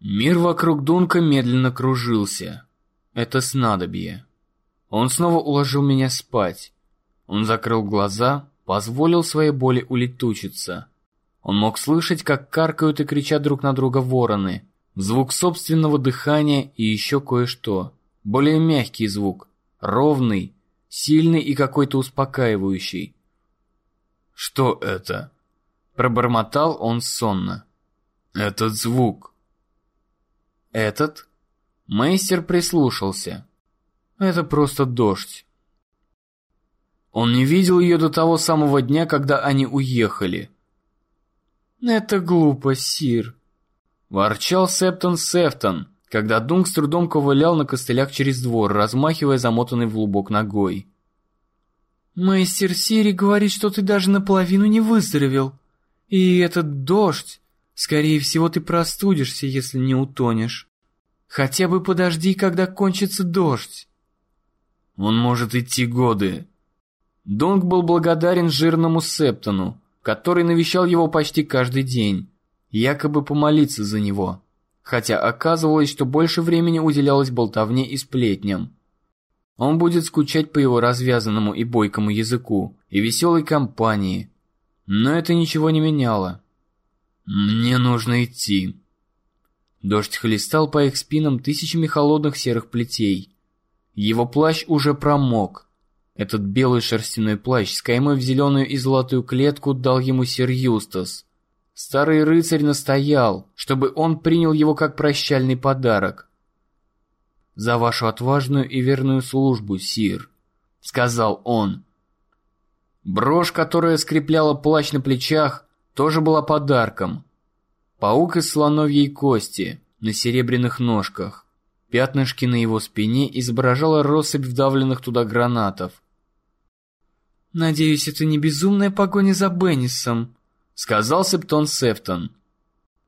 Мир вокруг Дунка медленно кружился. Это снадобье. Он снова уложил меня спать. Он закрыл глаза, позволил своей боли улетучиться. Он мог слышать, как каркают и кричат друг на друга вороны, звук собственного дыхания и еще кое-что. Более мягкий звук, ровный, сильный и какой-то успокаивающий. «Что это?» Пробормотал он сонно. «Этот звук». «Этот?» Мейстер прислушался. «Это просто дождь». Он не видел ее до того самого дня, когда они уехали. «Это глупо, Сир», — ворчал Септон Сефтон, когда Дунк с трудом ковылял на костылях через двор, размахивая замотанный в лубок ногой. «Мастер Сири говорит, что ты даже наполовину не выздоровел. И этот дождь... Скорее всего, ты простудишься, если не утонешь. Хотя бы подожди, когда кончится дождь». «Он может идти годы». Дунк был благодарен жирному Септону, который навещал его почти каждый день, якобы помолиться за него хотя оказывалось, что больше времени уделялось болтовне и сплетням. Он будет скучать по его развязанному и бойкому языку и веселой компании. Но это ничего не меняло. «Мне нужно идти». Дождь хлестал по их спинам тысячами холодных серых плетей. Его плащ уже промок. Этот белый шерстяной плащ с каймой в зеленую и золотую клетку дал ему сир Юстас. Старый рыцарь настоял, чтобы он принял его как прощальный подарок. «За вашу отважную и верную службу, сир», — сказал он. Брошь, которая скрепляла плащ на плечах, тоже была подарком. Паук из слоновьей кости на серебряных ножках. Пятнышки на его спине изображала россыпь вдавленных туда гранатов. «Надеюсь, это не безумная погоня за Беннисом», сказал Септон Сефтон.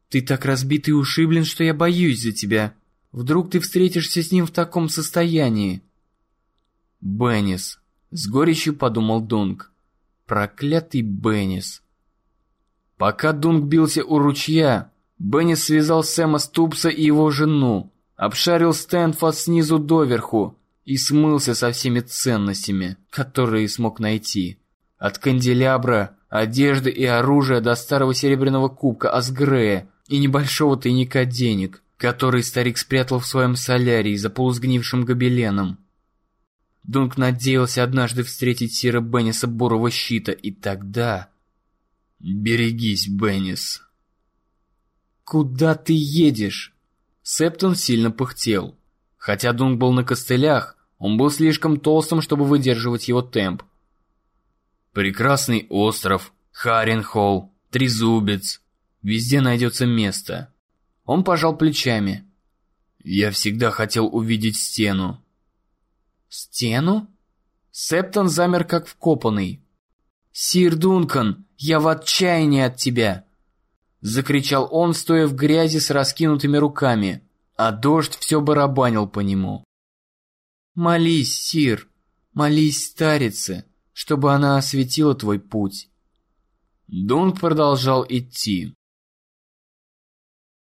«Ты так разбит и ушиблен, что я боюсь за тебя. Вдруг ты встретишься с ним в таком состоянии?» «Беннис», — с горечью подумал Дунк. «Проклятый Беннис». Пока Дунк бился у ручья, Беннис связал Сэма Ступса и его жену, обшарил Стэнфорд снизу доверху и смылся со всеми ценностями, которые смог найти. От канделябра одежды и оружия до старого серебряного кубка Асгрея и небольшого тайника денег, который старик спрятал в своем солярии за полусгнившим гобеленом. Дунк надеялся однажды встретить Сира Бенниса Бурого Щита, и тогда... «Берегись, Беннис!» «Куда ты едешь?» Септон сильно пыхтел. Хотя Дунк был на костылях, он был слишком толстым, чтобы выдерживать его темп. Прекрасный остров, Харенхолл, Трезубец. Везде найдется место. Он пожал плечами. Я всегда хотел увидеть стену. Стену? Септон замер как вкопанный. «Сир Дункан, я в отчаянии от тебя!» Закричал он, стоя в грязи с раскинутыми руками, а дождь все барабанил по нему. «Молись, Сир, молись старице, чтобы она осветила твой путь. Дунк продолжал идти.